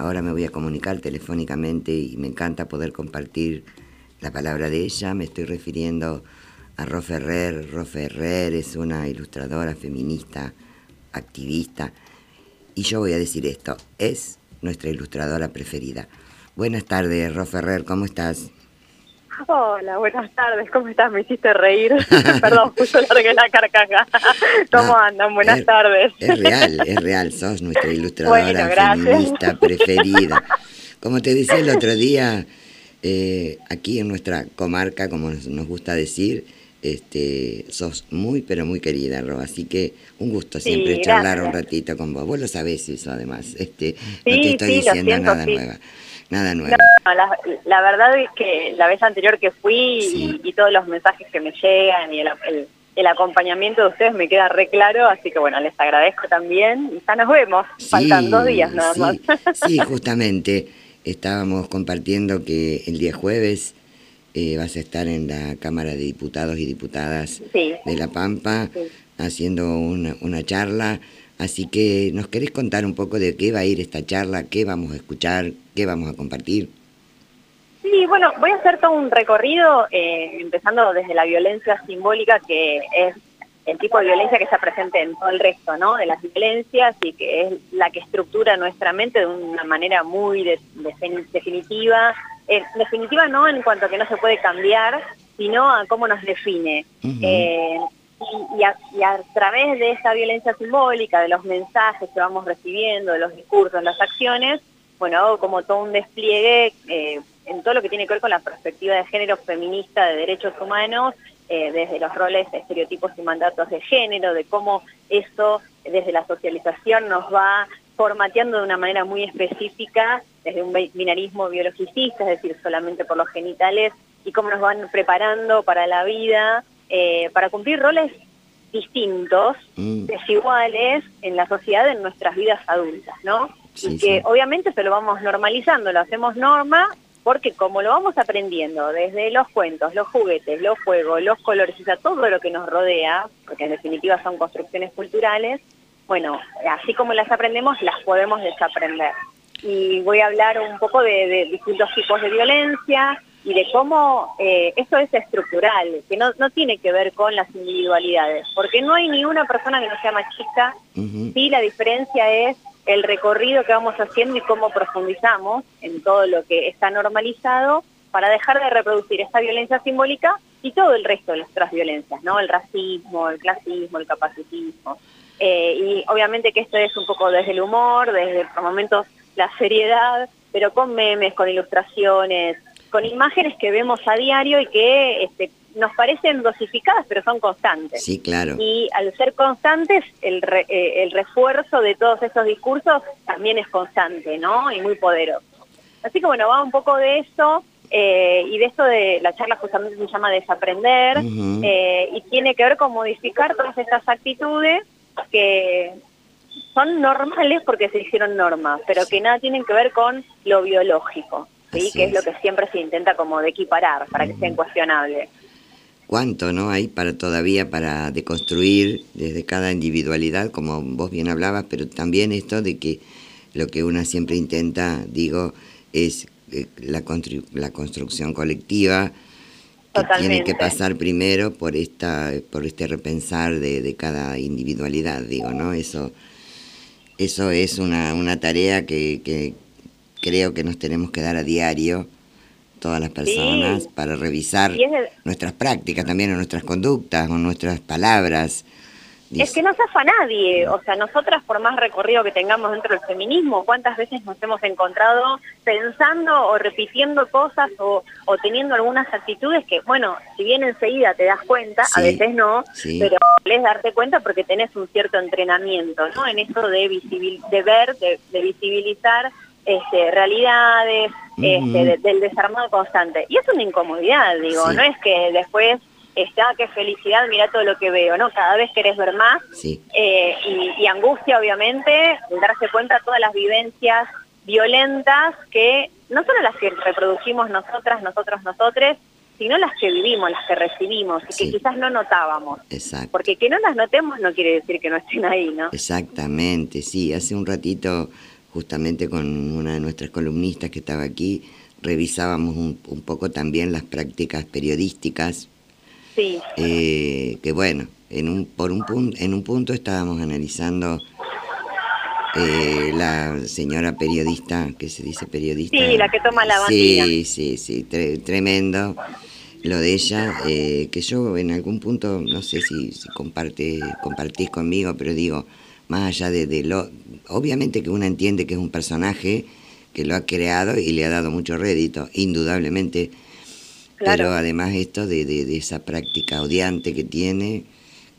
Ahora me voy a comunicar telefónicamente y me encanta poder compartir la palabra de ella. Me estoy refiriendo a Ro Ferrer. Ro Ferrer es una ilustradora feminista, activista. Y yo voy a decir esto, es nuestra ilustradora preferida. Buenas tardes, Ro Ferrer, ¿cómo estás? Hola, buenas tardes, ¿cómo estás? Me hiciste reír. Perdón, justo largué la carcaja. ¿Cómo andan? Buenas tardes. Es real, es real, sos nuestra ilustradora feminista preferida. Como te decía el otro día, eh, aquí en nuestra comarca, como nos gusta decir, este, sos muy, pero muy querida, Ro, así que un gusto siempre charlar un ratito con vos. Vos lo sabés eso, además, este, no te estoy diciendo nada nueva. Nada nuevo. la, verdad es que la vez anterior que fui y, todos los mensajes que me llegan y el, acompañamiento de ustedes me queda re claro, así que bueno, les agradezco también y ya nos vemos, faltan dos días nada más. Sí, justamente. Estábamos compartiendo que el día jueves eh, vas a estar en la Cámara de Diputados y Diputadas de La Pampa haciendo una, una charla Así que, ¿nos querés contar un poco de qué va a ir esta charla? ¿Qué vamos a escuchar? ¿Qué vamos a compartir? Sí, bueno, voy a hacer todo un recorrido, eh, empezando desde la violencia simbólica, que es el tipo de violencia que está presente en todo el resto, ¿no? De las violencias y que es la que estructura nuestra mente de una manera muy definitiva. Eh, definitiva no en cuanto a que no se puede cambiar, sino a cómo nos define y, a, través de esa violencia simbólica, de los mensajes que vamos recibiendo, de los discursos, las acciones, bueno, hago como todo un despliegue eh, en todo lo que tiene que ver con la perspectiva de género feminista de derechos humanos, eh, desde los roles, estereotipos y mandatos de género, de cómo eso desde la socialización nos va formateando de una manera muy específica, desde un binarismo biologicista, es decir, solamente por los genitales, y cómo nos van preparando para la vida eh, para cumplir roles distintos, mm. desiguales en la sociedad, en nuestras vidas adultas, ¿no? y que obviamente se lo vamos normalizando, lo hacemos norma, porque como lo vamos aprendiendo desde los cuentos, los juguetes, los juegos, los colores, o sea, todo lo que nos rodea, porque en definitiva son construcciones culturales, bueno, así como las aprendemos, las podemos desaprender. Y voy a hablar un poco de distintos tipos de violencia, y de cómo eh, esto es estructural, que no, no tiene que ver con las individualidades, porque no hay ni una persona que no sea machista, sí la diferencia es el recorrido que vamos haciendo y cómo profundizamos en todo lo que está normalizado para dejar de reproducir esta violencia simbólica y todo el resto de las otras violencias, ¿no? El racismo, el clasismo, el capacitismo. Eh, y obviamente que esto es un poco desde el humor, desde por momentos la seriedad, pero con memes, con ilustraciones, con imágenes que vemos a diario y que este, nos parecen dosificadas, pero son constantes. Sí, claro. Y al ser constantes, el, eh, el refuerzo de todos esos discursos también es constante, ¿no? Y muy poderoso. Así que bueno, va un poco de eso. Eh, y de eso de la charla justamente se llama desaprender eh, y tiene que ver con modificar todas esas actitudes que son normales porque se hicieron normas, pero que nada tienen que ver con lo biológico. ¿Sí? que es. lo que siempre se intenta como de equiparar para que sea incuestionable. ¿Cuánto no hay para todavía para deconstruir desde cada individualidad, como vos bien hablabas, pero también esto de que lo que una siempre intenta, digo, es eh, la, la construcción colectiva que tiene que pasar primero por esta por este repensar de, de, cada individualidad, digo, ¿no? Eso eso es una, una tarea que, que, creo que nos tenemos que dar a diario todas las personas para revisar nuestras prácticas también o nuestras conductas o nuestras palabras. Es que no se a nadie, o sea, nosotras por más recorrido que tengamos dentro del feminismo, ¿cuántas veces nos hemos encontrado pensando o repitiendo cosas o, teniendo algunas actitudes que, bueno, si bien enseguida te das cuenta, a veces no, pero es darte cuenta porque tenés un cierto entrenamiento, ¿no? En eso de, visibil de ver, de visibilizar este, realidades, este, del desarmado constante. Y es una incomodidad, digo, no es que después está, qué felicidad, mira todo lo que veo, ¿no? Cada vez querés ver más. Eh, y, angustia, obviamente, darse cuenta de todas las vivencias violentas que no solo las que reproducimos nosotras, nosotros, nosotres, sino las que vivimos, las que recibimos y que quizás no notábamos. Exacto. Porque que no las notemos no quiere decir que no estén ahí, ¿no? Exactamente, sí. Hace un ratito justamente con una de nuestras columnistas que estaba aquí, revisábamos un, un poco también las prácticas periodísticas. Sí. Eh, que bueno, en un, por un punto, en un punto estábamos analizando eh, la señora periodista, que se dice periodista. Sí, la que toma la bandera. Sí, sí, sí, tremendo lo de ella, eh, que yo en algún punto, no sé si, si comparte, compartís conmigo, pero digo, más allá de, de, lo... Obviamente que uno entiende que es un personaje que lo ha creado y le ha dado mucho rédito, indudablemente, pero además esto de, de, de esa práctica odiante que tiene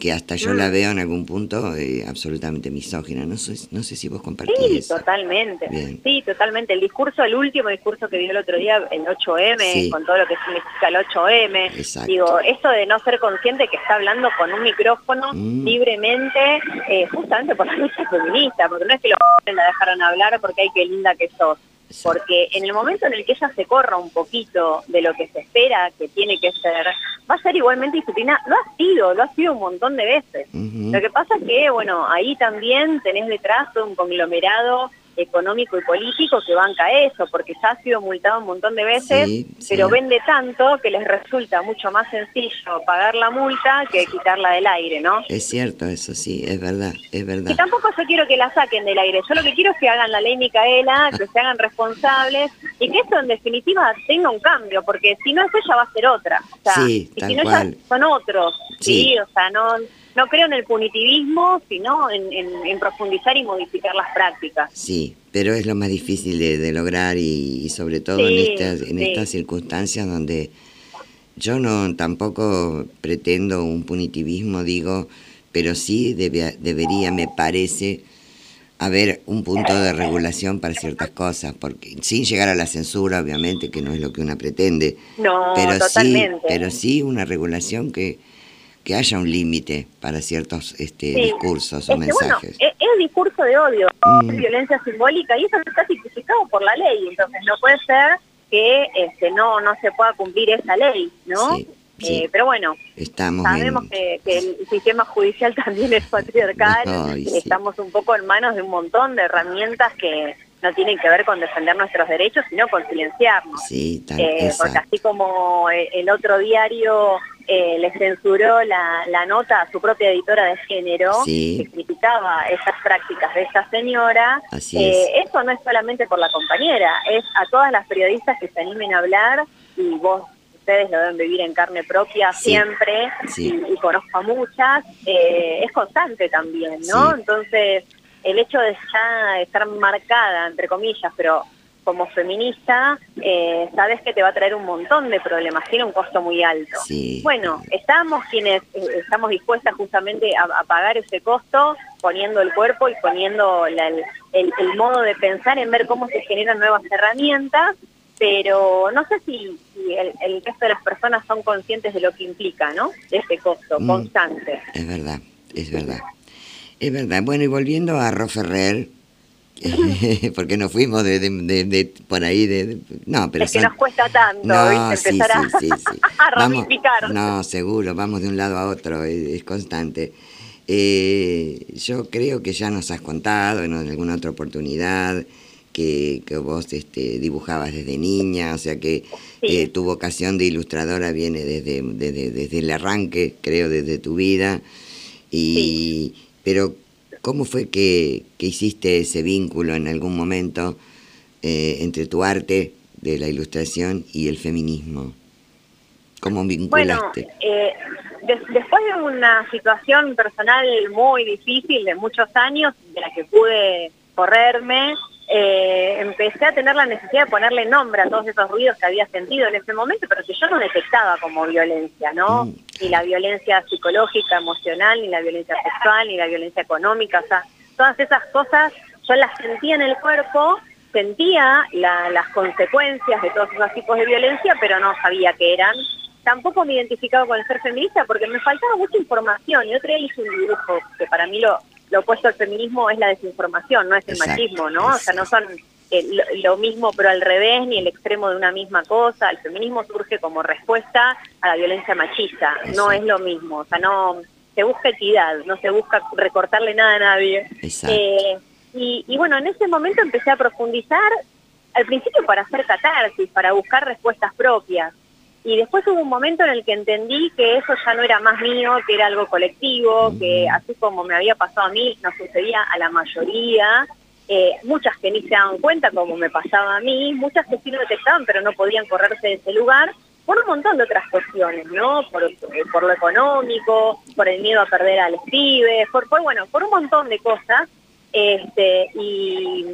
que hasta yo la mm. veo en algún punto eh, absolutamente misógina. No sé, no sé si vos compartís Sí, totalmente. Sí, totalmente. El discurso, el último discurso que dio el otro día, el 8M, con todo lo que significa el 8M. Digo, esto de no ser consciente que está hablando con un micrófono mm. libremente, eh, justamente por la lucha feminista, porque no es que lo la dejaron hablar porque hay que linda que sos porque en el momento en el que ella se corra un poquito de lo que se espera que tiene que ser, va a ser igualmente disciplina. Lo ha sido, lo ha sido un montón de veces. Lo que pasa es que, bueno, ahí también tenés detrás un conglomerado económico y político que banca eso, porque ya ha sido multado un montón de veces, pero vende tanto que les resulta mucho más sencillo pagar la multa que quitarla del aire, ¿no? Es cierto, eso sí, es verdad, es verdad. Y tampoco yo quiero que la saquen del aire, yo lo que quiero es que hagan la ley Micaela, que se hagan responsables y que esto en definitiva tenga un cambio, porque si no es ella va a ser otra. O sea, sí, y si no cual. son otros, sí, o sea, no no creo en el punitivismo, sino en, profundizar y modificar las prácticas. Sí, pero es lo más difícil de, lograr y, sobre todo en, estas, en estas circunstancias donde yo no tampoco pretendo un punitivismo, digo, pero sí debería, me parece, haber un punto de regulación para ciertas cosas, porque sin llegar a la censura, obviamente, que no es lo que una pretende. No, pero totalmente. Sí, pero sí una regulación que que haya un límite para ciertos este, discursos o mensajes. es, es, discurso de odio, mm. es violencia simbólica y eso está tipificado por la ley, entonces no puede ser que este, no, no se pueda cumplir esa ley, ¿no? Eh, pero bueno, estamos sabemos que, el sistema judicial también es patriarcal, y estamos un poco en manos de un montón de herramientas que no tienen que ver con defender nuestros derechos, sino con silenciarnos. Sí, eh, porque así como el otro diario eh, le censuró la, nota a su propia editora de género que criticaba esas prácticas de esta señora, eh, eso no es solamente por la compañera, es a todas las periodistas que se animen a hablar y vos ustedes lo deben vivir en carne propia siempre Y, conozco a muchas, eh, es constante también, ¿no? Entonces, el hecho de ya estar marcada, entre comillas, pero como feminista, eh, sabes que te va a traer un montón de problemas, tiene un costo muy alto. Bueno, estamos quienes eh, estamos dispuestas justamente a, pagar ese costo, poniendo el cuerpo y poniendo el, modo de pensar en ver cómo se generan nuevas herramientas, pero no sé si, el, resto de las personas son conscientes de lo que implica, ¿no? De ese costo mm. constante. Es verdad, es verdad. Es verdad. Bueno, y volviendo a Roferrer, porque nos fuimos de, de, por ahí de, no pero es que nos cuesta tanto no, empezar a, ramificar. no seguro vamos de un lado a otro es, constante. Eh, yo creo que ya nos has contado en alguna otra oportunidad que, que vos este, dibujabas desde niña o sea que eh, tu vocación de ilustradora viene desde, desde, desde el arranque creo desde tu vida. Y pero ¿Cómo fue que, hiciste ese vínculo en algún momento eh, entre tu arte de la ilustración y el feminismo? ¿Cómo vinculaste? Bueno, eh, después de una situación personal muy difícil de muchos años, de la que pude correrme, eh, empecé a tener la necesidad de ponerle nombre a todos esos ruidos que había sentido en ese momento, pero que yo no detectaba como violencia, ¿no? Mm, ni la violencia psicológica, emocional, ni la violencia sexual, ni la violencia económica, o sea, todas esas cosas yo las sentía en el cuerpo, sentía las consecuencias de todos esos tipos de violencia, pero no sabía qué eran. Tampoco me identificaba con el ser feminista porque me faltaba mucha información. Y otro día hice un dibujo que para mí lo, lo opuesto al feminismo es la desinformación, no es el machismo, ¿no? O sea, no son eh, lo, mismo pero al revés, ni el extremo de una misma cosa. El feminismo surge como respuesta a la violencia machista, no es lo mismo, o sea, no se busca equidad, no se busca recortarle nada a nadie. Eh, Y, y bueno, en ese momento empecé a profundizar, al principio para hacer catarsis, para buscar respuestas propias. Y después hubo un momento en el que entendí que eso ya no era más mío, que era algo colectivo, que así como me había pasado a mí, nos sucedía a la mayoría, eh, muchas que ni se daban cuenta como me pasaba a mí, muchas que sí lo detectaban pero no podían correrse de ese lugar, por un montón de otras cuestiones, ¿no? Por, eh, por lo económico, por el miedo a perder al pibes, por, por, bueno, por un montón de cosas, este, y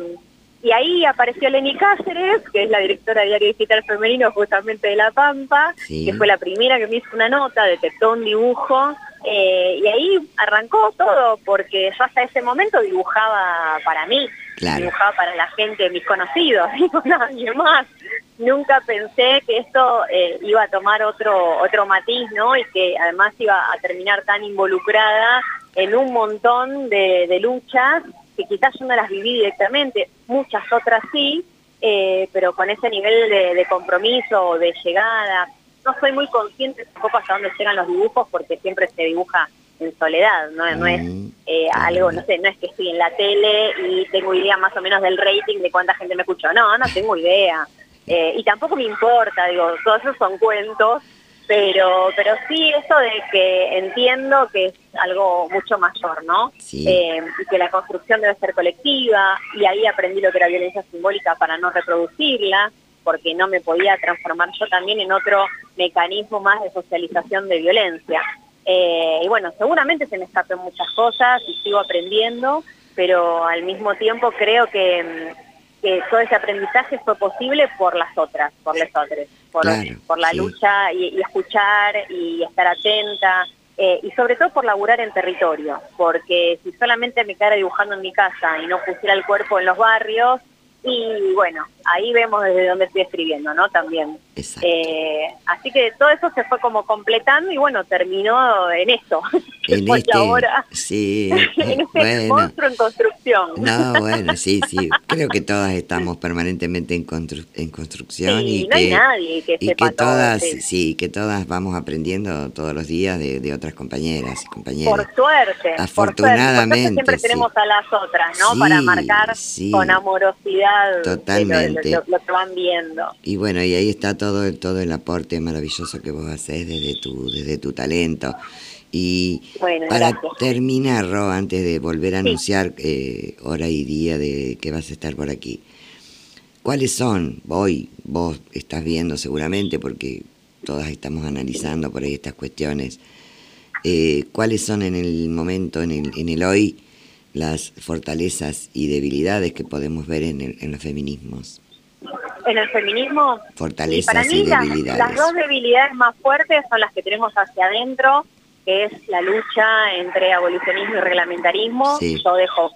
y ahí apareció Lenny Cáceres, que es la directora de Diario Digital Femenino justamente de La Pampa, que fue la primera que me hizo una nota, detectó un dibujo, eh, y ahí arrancó todo, porque yo hasta ese momento dibujaba para mí, dibujaba para la gente, mis conocidos, y nadie más. Nunca pensé que esto eh, iba a tomar otro, otro matiz, ¿no? Y que además iba a terminar tan involucrada en un montón de, de luchas que quizás yo no las viví directamente, muchas otras sí, eh, pero con ese nivel de, compromiso o de llegada. No soy muy consciente tampoco hasta dónde llegan los dibujos porque siempre se dibuja en soledad, no, no es mm, eh, algo, no sé, no es que estoy en la tele y tengo idea más o menos del rating de cuánta gente me escuchó, no, no tengo idea. Eh, y tampoco me importa, digo, todos esos son cuentos pero pero sí eso de que entiendo que es algo mucho mayor, ¿no? Eh, y que la construcción debe ser colectiva, y ahí aprendí lo que era violencia simbólica para no reproducirla, porque no me podía transformar yo también en otro mecanismo más de socialización de violencia. Eh, y bueno, seguramente se me escapen muchas cosas y sigo aprendiendo, pero al mismo tiempo creo que que todo ese aprendizaje fue posible por las otras, por las otras, por, por la lucha y, escuchar y estar atenta. Eh, y sobre todo por laburar en territorio, porque si solamente me quedara dibujando en mi casa y no pusiera el cuerpo en los barrios, y bueno, ahí vemos desde dónde estoy escribiendo, ¿no? También. Eh, así que todo eso se fue como completando y bueno, terminó en esto. En este, ahora, sí, en este monstruo en construcción. No, bueno, sí, sí. Creo que todas estamos permanentemente en, en construcción y no que, hay nadie que, y que todas, sí. que todas vamos aprendiendo todos los días de, de otras compañeras y compañeros. Por suerte. Afortunadamente. siempre tenemos a las otras, ¿no? Para marcar con amorosidad Totalmente. Lo, lo, que van viendo. Y bueno, y ahí está todo, todo el aporte maravilloso que vos haces desde tu, desde tu talento. Y para terminar, Ro, antes de volver a anunciar eh, hora y día de que vas a estar por aquí, ¿cuáles son, hoy vos estás viendo seguramente, porque todas estamos analizando por ahí estas cuestiones, eh, cuáles son en el momento, en el, en el hoy, las fortalezas y debilidades que podemos ver en, en los feminismos? En el feminismo, fortalezas para mí, y debilidades. Las, dos debilidades más fuertes son las que tenemos hacia adentro, que es la lucha entre abolicionismo y reglamentarismo. Yo dejo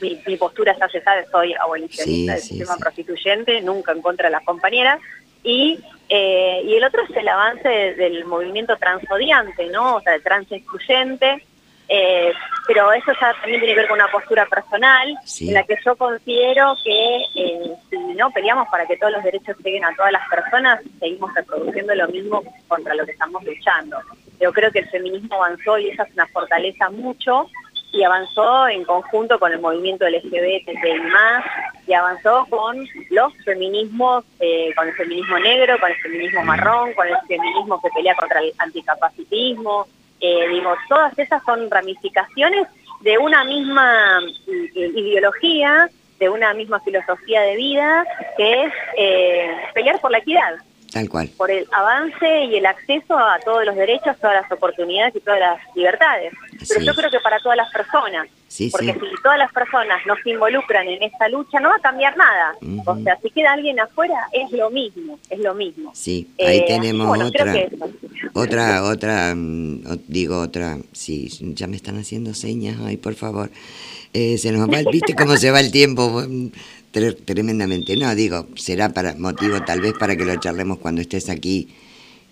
mi, postura ya se sabe, soy abolicionista del sistema prostituyente, nunca en contra de las compañeras. Y, eh, y el otro es el avance del movimiento transodiante, ¿no? O sea, de trans excluyente, eh, pero eso ya también tiene que ver con una postura personal, en la que yo considero que eh, si no peleamos para que todos los derechos lleguen a todas las personas, seguimos reproduciendo lo mismo contra lo que estamos luchando. Yo creo que el feminismo avanzó y esa es una fortaleza mucho, y avanzó en conjunto con el movimiento LGBT y más, y avanzó con los feminismos, eh, con el feminismo negro, con el feminismo marrón, con el feminismo que pelea contra el anticapacitismo, eh, digo, todas esas son ramificaciones de una misma eh, ideología, de una misma filosofía de vida, que es eh, pelear por la equidad. Tal cual. Por el avance y el acceso a todos los derechos, todas las oportunidades y todas las libertades. Pero yo creo que para todas las personas. porque si todas las personas no se involucran en esta lucha, no va a cambiar nada. O sea, si queda alguien afuera, es lo mismo, es lo mismo. Sí, ahí eh, tenemos otra, otra, otra, mm, digo otra, sí, ya me están haciendo señas, ay, por favor. Eh, se nos va, viste cómo se va el tiempo tremendamente. No, digo, será para motivo tal vez para que lo charlemos cuando estés aquí,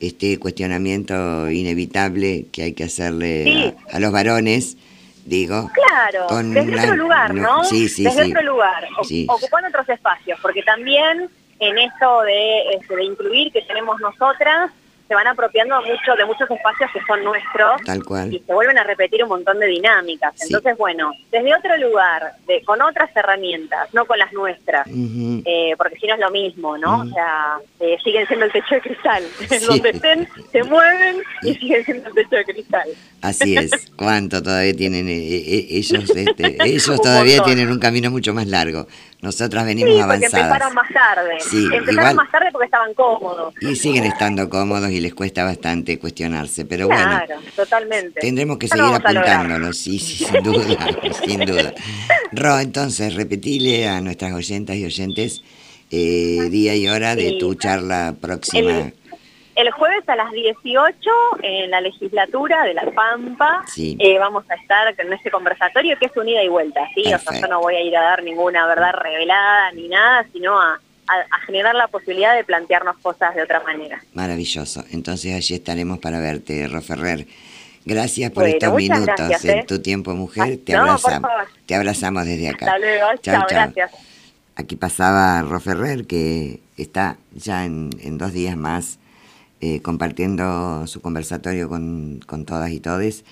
este cuestionamiento inevitable que hay que hacerle a, los varones, digo. Claro, desde otro lugar, ¿no? Sí, sí, desde otro lugar, ocupando otros espacios, porque también en esto de, este, de incluir que tenemos nosotras, se van apropiando mucho de muchos espacios que son nuestros Tal cual. y se vuelven a repetir un montón de dinámicas. Sí. Entonces, bueno, desde otro lugar, de, con otras herramientas, no con las nuestras, eh, porque si no es lo mismo, ¿no? O sea, eh, siguen siendo el techo de cristal. Sí. Donde estén, se mueven y siguen siendo el techo de cristal. Así es. ¿Cuánto todavía tienen eh, eh, ellos? Este, ellos todavía montón. tienen un camino mucho más largo. Nosotras venimos Sí, avanzadas. empezaron más tarde. Sí, empezaron igual- más tarde porque estaban cómodos. Y siguen estando cómodos y les cuesta bastante cuestionarse. Pero claro, bueno, totalmente. tendremos que seguir vamos a lograr. apuntándolo. Sí, sí, sin duda. sin duda. Ro, entonces, repetile a nuestras oyentas y oyentes eh, día y hora de tu charla próxima. El, el jueves a las 18 en la legislatura de La Pampa Sí. eh, vamos a estar con este conversatorio que es unida y vuelta, ¿sí? O sea, yo no voy a ir a dar ninguna verdad revelada ni nada, sino a, a- a generar la posibilidad de plantearnos cosas de otra manera. Maravilloso. Entonces allí estaremos para verte, Ro Ferrer. Gracias por Bueno, estos minutos gracias, en ¿eh? tu tiempo, mujer. Ah, Te no, abrazamos. Te abrazamos desde acá. Hasta luego, chao, gracias. Aquí pasaba Ro Ferrer, que está ya en, en dos días más eh, compartiendo su conversatorio con, con todas y todes